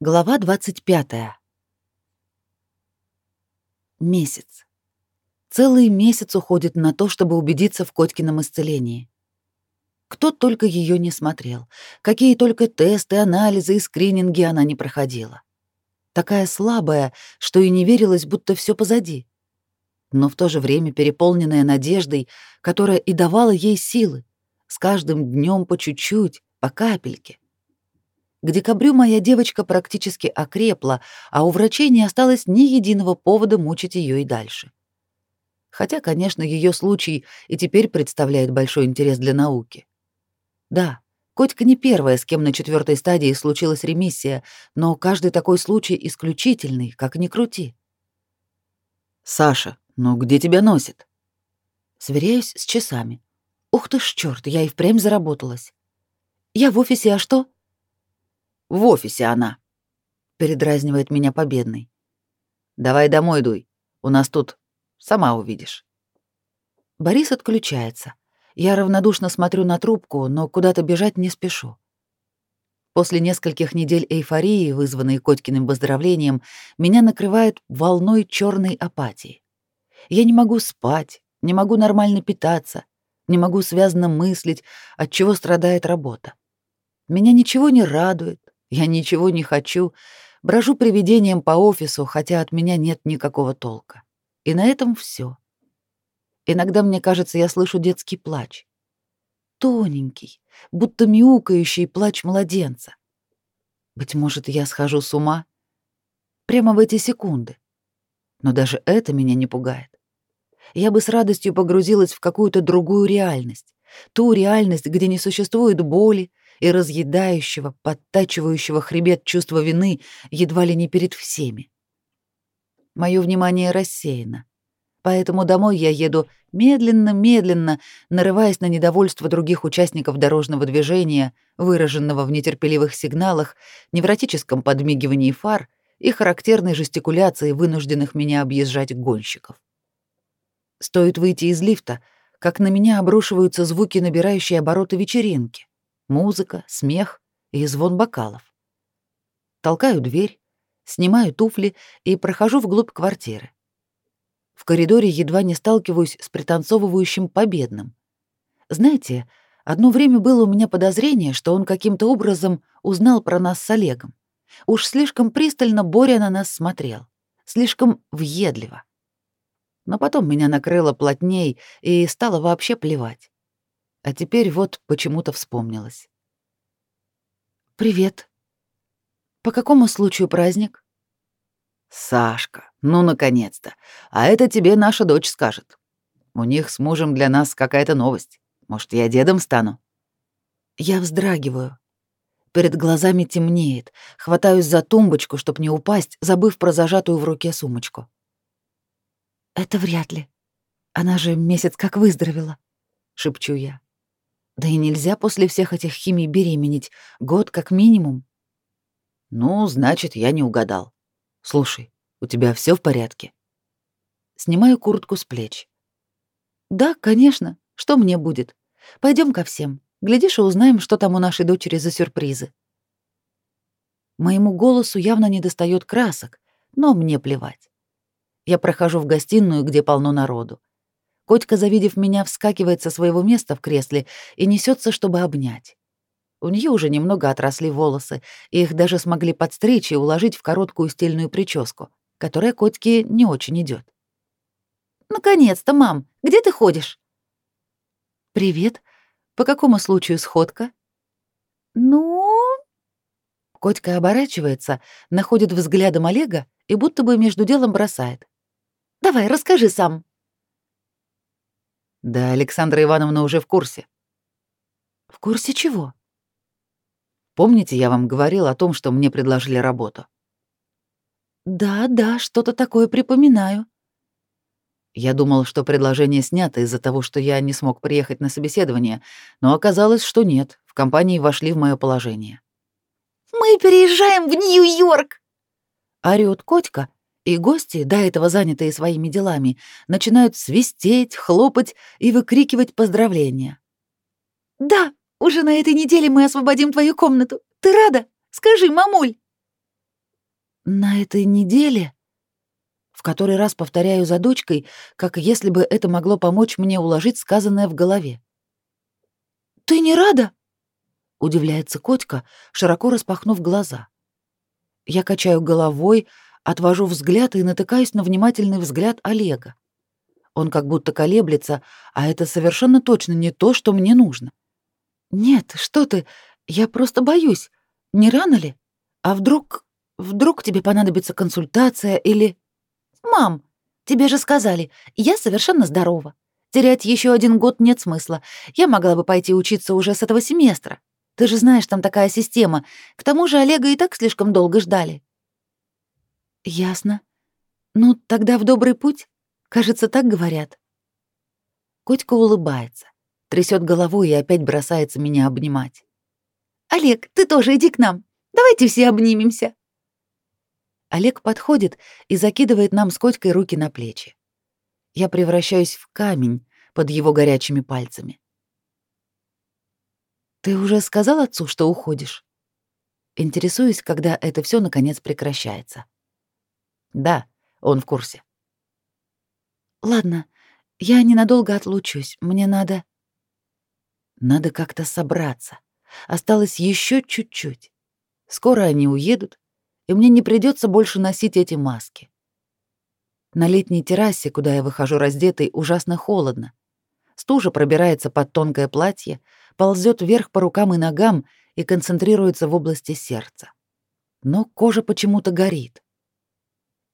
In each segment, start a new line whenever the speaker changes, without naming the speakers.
Глава 25. Месяц. Целый месяц уходит на то, чтобы убедиться в Котькином исцелении. Кто только ее не смотрел, какие только тесты, анализы и скрининги она не проходила. Такая слабая, что и не верилось, будто все позади. Но в то же время переполненная надеждой, которая и давала ей силы, с каждым днем по чуть-чуть, по капельке — к декабрю моя девочка практически окрепла, а у врачей не осталось ни единого повода мучить ее и дальше. Хотя, конечно, ее случай и теперь представляет большой интерес для науки. Да, Котька не первая, с кем на четвертой стадии случилась ремиссия, но каждый такой случай исключительный, как ни крути. «Саша, ну где тебя носит?» Сверяюсь с часами. Ух ты ж, черт, я и впрямь заработалась. «Я в офисе, а что?» В офисе она. Передразнивает меня победный. Давай домой дуй. У нас тут сама увидишь. Борис отключается. Я равнодушно смотрю на трубку, но куда-то бежать не спешу. После нескольких недель эйфории, вызванной Котькиным выздоровлением, меня накрывает волной черной апатии. Я не могу спать, не могу нормально питаться, не могу связно мыслить, от чего страдает работа. Меня ничего не радует, я ничего не хочу, брожу привидением по офису, хотя от меня нет никакого толка. И на этом все. Иногда мне кажется, я слышу детский плач. Тоненький, будто мяукающий плач младенца. Быть может, я схожу с ума? Прямо в эти секунды. Но даже это меня не пугает. Я бы с радостью погрузилась в какую-то другую реальность. Ту реальность, где не существует боли, и разъедающего, подтачивающего хребет чувства вины едва ли не перед всеми. Моё внимание рассеяно, поэтому домой я еду медленно-медленно, нарываясь на недовольство других участников дорожного движения, выраженного в нетерпеливых сигналах, невротическом подмигивании фар и характерной жестикуляции вынужденных меня объезжать гонщиков. Стоит выйти из лифта, как на меня обрушиваются звуки набирающие обороты вечеринки музыка, смех и звон бокалов. Толкаю дверь, снимаю туфли и прохожу вглубь квартиры. В коридоре едва не сталкиваюсь с пританцовывающим победным. Знаете, одно время было у меня подозрение, что он каким-то образом узнал про нас с Олегом. Уж слишком пристально Боря на нас смотрел, слишком въедливо. Но потом меня накрыло плотней и стало вообще плевать. А теперь вот почему-то вспомнилось. «Привет. По какому случаю праздник?» «Сашка, ну, наконец-то. А это тебе наша дочь скажет. У них с мужем для нас какая-то новость. Может, я дедом стану?» Я вздрагиваю. Перед глазами темнеет. Хватаюсь за тумбочку, чтобы не упасть, забыв про зажатую в руке сумочку. «Это вряд ли. Она же месяц как выздоровела», — шепчу я. Да и нельзя после всех этих химий беременеть. Год как минимум. Ну, значит, я не угадал. Слушай, у тебя все в порядке? Снимаю куртку с плеч. Да, конечно. Что мне будет? Пойдем ко всем. Глядишь и узнаем, что там у нашей дочери за сюрпризы. Моему голосу явно недостает красок, но мне плевать. Я прохожу в гостиную, где полно народу. Котька, завидев меня, вскакивает со своего места в кресле и несется, чтобы обнять. У нее уже немного отросли волосы, и их даже смогли подстричь и уложить в короткую стильную прическу, которая Котьке не очень идет. «Наконец-то, мам! Где ты ходишь?» «Привет. По какому случаю сходка?» «Ну...» Котька оборачивается, находит взглядом Олега и будто бы между делом бросает. «Давай, расскажи сам». Да, Александра Ивановна уже в курсе. В курсе чего? Помните, я вам говорил о том, что мне предложили работу? Да, да, что-то такое припоминаю. Я думал, что предложение снято из-за того, что я не смог приехать на собеседование, но оказалось, что нет. В компании вошли в мое положение. Мы переезжаем в Нью-Йорк. Орёт Котька, и гости, до этого занятые своими делами, начинают свистеть, хлопать и выкрикивать поздравления. «Да, уже на этой неделе мы освободим твою комнату. Ты рада? Скажи, мамуль!» На этой неделе? В который раз повторяю за дочкой, как если бы это могло помочь мне уложить сказанное в голове. Ты не рада? Удивляется Котька, широко распахнув глаза. Я качаю головой, отвожу взгляд и натыкаюсь на внимательный взгляд Олега. Он как будто колеблется, а это совершенно точно не то, что мне нужно. Нет, что ты? Я просто боюсь. Не рано ли? А вдруг Вдруг тебе понадобится консультация или... Мам, тебе же сказали, я совершенно здорова. Терять еще один год нет смысла. Я могла бы пойти учиться уже с этого семестра. Ты же знаешь, там такая система. К тому же Олега и так слишком долго ждали. Ясно. Ну, тогда в добрый путь. Кажется, так говорят. Котька улыбается, трясет головой и опять бросается меня обнимать. Олег, ты тоже иди к нам. Давайте все обнимемся. Олег подходит и закидывает нам с Котькой руки на плечи. Я превращаюсь в камень под его горячими пальцами. «Ты уже сказал отцу, что уходишь?» Интересуюсь, когда это все наконец прекращается. «Да, он в курсе». «Ладно, я ненадолго отлучусь. Мне надо...» «Надо как-то собраться. Осталось еще чуть-чуть. Скоро они уедут, и мне не придется больше носить эти маски. На летней террасе, куда я выхожу раздетой, ужасно холодно. Стужа пробирается под тонкое платье, ползет вверх по рукам и ногам и концентрируется в области сердца. Но кожа почему-то горит.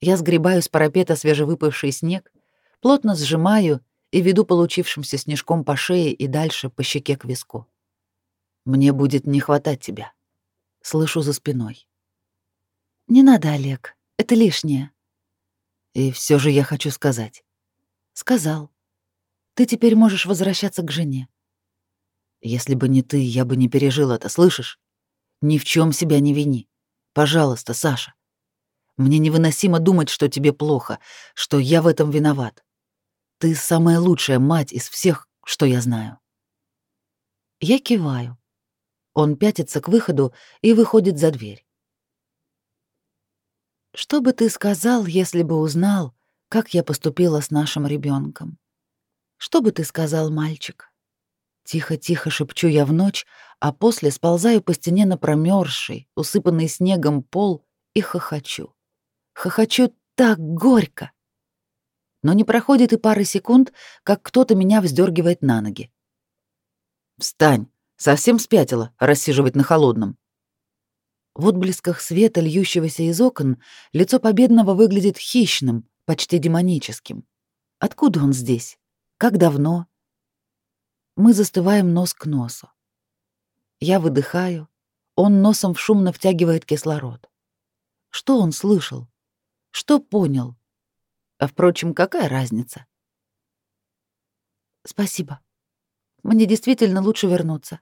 Я сгребаю с парапета свежевыпавший снег, плотно сжимаю и веду получившимся снежком по шее и дальше по щеке к виску. «Мне будет не хватать тебя», — слышу за спиной. Не надо, Олег, это лишнее. И все же я хочу сказать. Сказал. Ты теперь можешь возвращаться к жене. Если бы не ты, я бы не пережил это, слышишь? Ни в чем себя не вини. Пожалуйста, Саша. Мне невыносимо думать, что тебе плохо, что я в этом виноват. Ты самая лучшая мать из всех, что я знаю. Я киваю. Он пятится к выходу и выходит за дверь. Что бы ты сказал, если бы узнал, как я поступила с нашим ребенком? Что бы ты сказал, мальчик? Тихо-тихо шепчу я в ночь, а после сползаю по стене на промерзший, усыпанный снегом пол и хохочу. Хохочу так горько. Но не проходит и пары секунд, как кто-то меня вздергивает на ноги. «Встань! Совсем спятила рассиживать на холодном!» В отблесках света, льющегося из окон, лицо победного выглядит хищным, почти демоническим. Откуда он здесь? Как давно? Мы застываем нос к носу. Я выдыхаю, он носом шумно втягивает кислород. Что он слышал? Что понял? А впрочем, какая разница? Спасибо. Мне действительно лучше вернуться.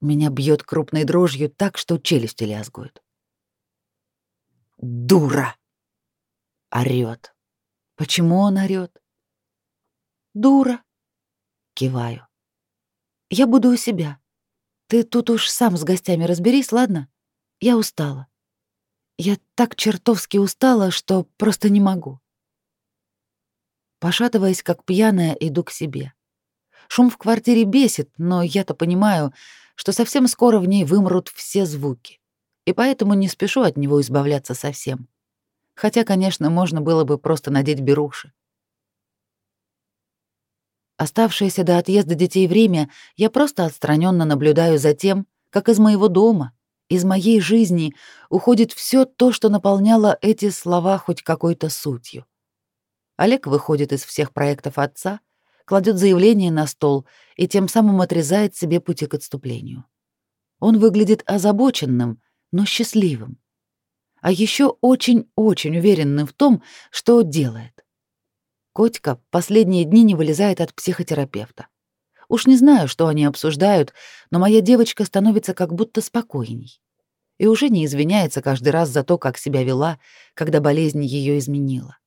Меня бьет крупной дрожью так, что челюсти лязгают. «Дура!» — орёт. Почему он орёт? «Дура!» — киваю. «Я буду у себя. Ты тут уж сам с гостями разберись, ладно? Я устала. Я так чертовски устала, что просто не могу». Пошатываясь, как пьяная, иду к себе. Шум в квартире бесит, но я-то понимаю, что совсем скоро в ней вымрут все звуки, и поэтому не спешу от него избавляться совсем. Хотя, конечно, можно было бы просто надеть беруши. Оставшееся до отъезда детей время я просто отстраненно наблюдаю за тем, как из моего дома, из моей жизни уходит все то, что наполняло эти слова хоть какой-то сутью. Олег выходит из всех проектов отца — кладет заявление на стол и тем самым отрезает себе пути к отступлению. Он выглядит озабоченным, но счастливым. А еще очень-очень уверенным в том, что делает. Котька последние дни не вылезает от психотерапевта. Уж не знаю, что они обсуждают, но моя девочка становится как будто спокойней. И уже не извиняется каждый раз за то, как себя вела, когда болезнь ее изменила.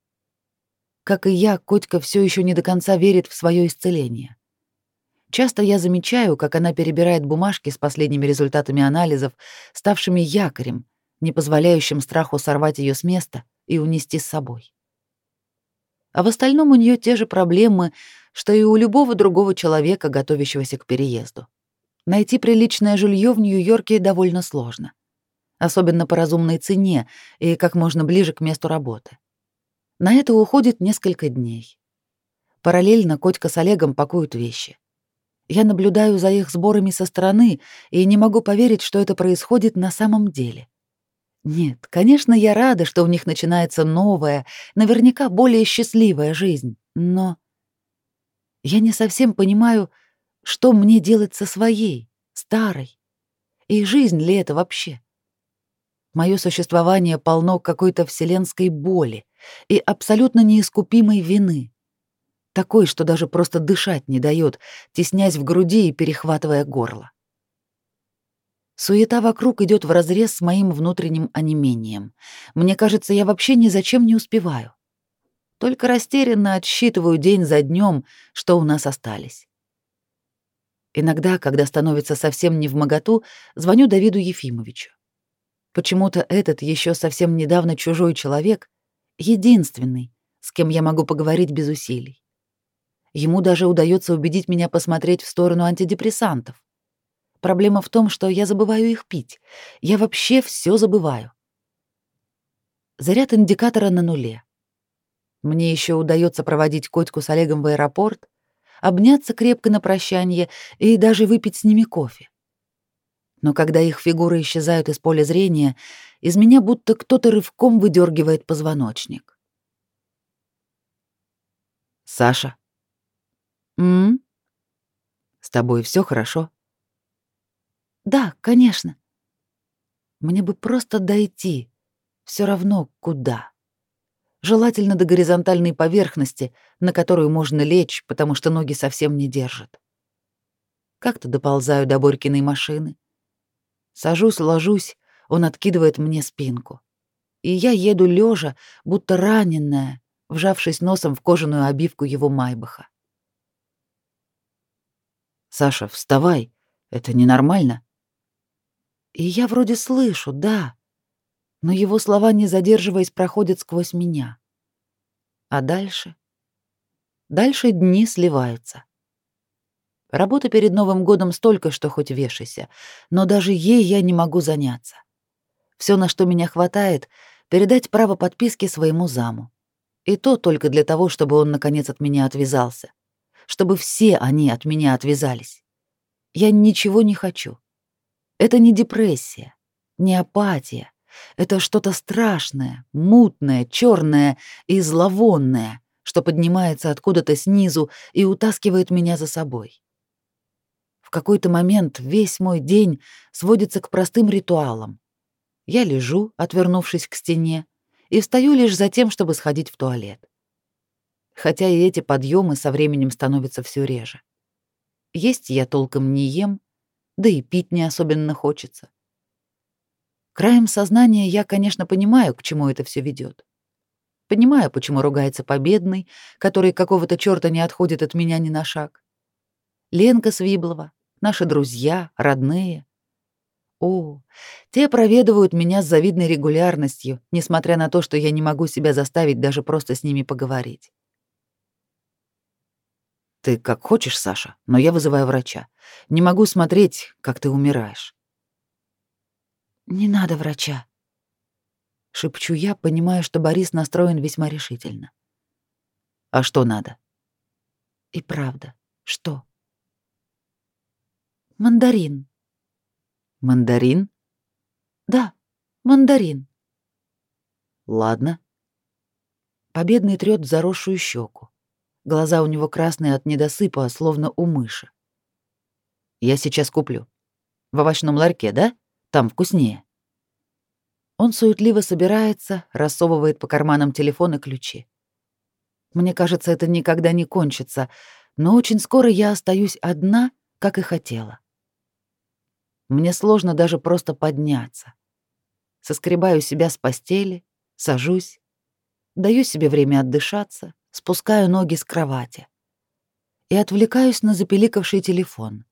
Как и я, Котька все еще не до конца верит в свое исцеление. Часто я замечаю, как она перебирает бумажки с последними результатами анализов, ставшими якорем, не позволяющим страху сорвать ее с места и унести с собой. А в остальном у нее те же проблемы, что и у любого другого человека, готовящегося к переезду. Найти приличное жилье в Нью-Йорке довольно сложно, особенно по разумной цене и как можно ближе к месту работы. На это уходит несколько дней. Параллельно Котька с Олегом пакуют вещи. Я наблюдаю за их сборами со стороны и не могу поверить, что это происходит на самом деле. Нет, конечно, я рада, что у них начинается новая, наверняка более счастливая жизнь, но я не совсем понимаю, что мне делать со своей, старой. И жизнь ли это вообще? Мое существование полно какой-то вселенской боли и абсолютно неискупимой вины такой, что даже просто дышать не дает, теснясь в груди и перехватывая горло. Суета вокруг идет вразрез с моим внутренним онемением. Мне кажется, я вообще ни зачем не успеваю. Только растерянно отсчитываю день за днем, что у нас остались. Иногда, когда становится совсем не в моготу, звоню Давиду Ефимовичу. Почему-то этот еще совсем недавно чужой человек — единственный, с кем я могу поговорить без усилий. Ему даже удается убедить меня посмотреть в сторону антидепрессантов. Проблема в том, что я забываю их пить. Я вообще все забываю. Заряд индикатора на нуле. Мне еще удается проводить Котьку с Олегом в аэропорт, обняться крепко на прощание и даже выпить с ними кофе. Но когда их фигуры исчезают из поля зрения, из меня будто кто-то рывком выдергивает позвоночник. «Саша», М? С тобой все хорошо? Да, конечно. Мне бы просто дойти, все равно куда. Желательно до горизонтальной поверхности, на которую можно лечь, потому что ноги совсем не держат. Как-то доползаю до Борькиной машины. Сажусь, ложусь, он откидывает мне спинку. И я еду лежа, будто раненная, вжавшись носом в кожаную обивку его майбаха. Саша, вставай. Это ненормально. И я вроде слышу, да. Но его слова, не задерживаясь, проходят сквозь меня. А дальше? Дальше дни сливаются. Работы перед Новым годом столько, что хоть вешайся, но даже ей я не могу заняться. Все, на что меня хватает, передать право подписки своему заму. И то только для того, чтобы он наконец от меня отвязался чтобы все они от меня отвязались. Я ничего не хочу. Это не депрессия, не апатия. Это что-то страшное, мутное, черное и зловонное, что поднимается откуда-то снизу и утаскивает меня за собой. В какой-то момент весь мой день сводится к простым ритуалам. Я лежу, отвернувшись к стене, и встаю лишь за тем, чтобы сходить в туалет хотя и эти подъемы со временем становятся все реже. Есть я толком не ем, да и пить не особенно хочется. Краем сознания я, конечно, понимаю, к чему это все ведет. Понимаю, почему ругается победный, который какого-то черта не отходит от меня ни на шаг. Ленка Свиблова, наши друзья, родные. О, те проведывают меня с завидной регулярностью, несмотря на то, что я не могу себя заставить даже просто с ними поговорить. Ты как хочешь, Саша, но я вызываю врача. Не могу смотреть, как ты умираешь. Не надо врача. Шепчу я, понимая, что Борис настроен весьма решительно. А что надо? И правда, что? Мандарин. Мандарин? Да, мандарин. Ладно. Победный трёт заросшую щеку. Глаза у него красные от недосыпа, словно у мыши. «Я сейчас куплю. В овощном ларьке, да? Там вкуснее». Он суетливо собирается, рассовывает по карманам телефон и ключи. Мне кажется, это никогда не кончится, но очень скоро я остаюсь одна, как и хотела. Мне сложно даже просто подняться. Соскребаю себя с постели, сажусь, даю себе время отдышаться, спускаю ноги с кровати и отвлекаюсь на запеликавший телефон.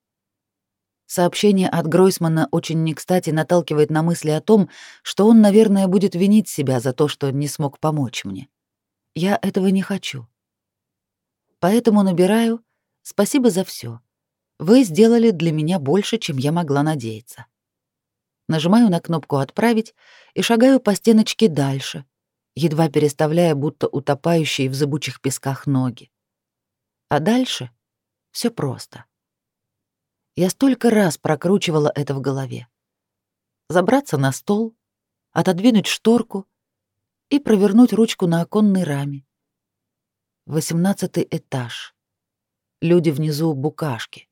Сообщение от Гройсмана очень не кстати наталкивает на мысли о том, что он, наверное, будет винить себя за то, что не смог помочь мне. Я этого не хочу. Поэтому набираю «Спасибо за все. Вы сделали для меня больше, чем я могла надеяться». Нажимаю на кнопку «Отправить» и шагаю по стеночке дальше, едва переставляя будто утопающие в зыбучих песках ноги. А дальше все просто. Я столько раз прокручивала это в голове. Забраться на стол, отодвинуть шторку и провернуть ручку на оконной раме. Восемнадцатый этаж. Люди внизу букашки.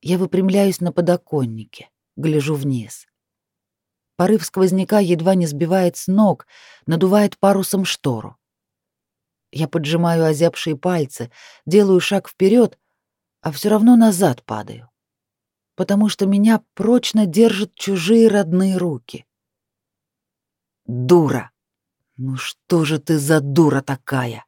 Я выпрямляюсь на подоконнике, гляжу вниз. Порыв сквозняка едва не сбивает с ног, надувает парусом штору. Я поджимаю озябшие пальцы, делаю шаг вперед, а все равно назад падаю, потому что меня прочно держат чужие родные руки. Дура! Ну что же ты за дура такая?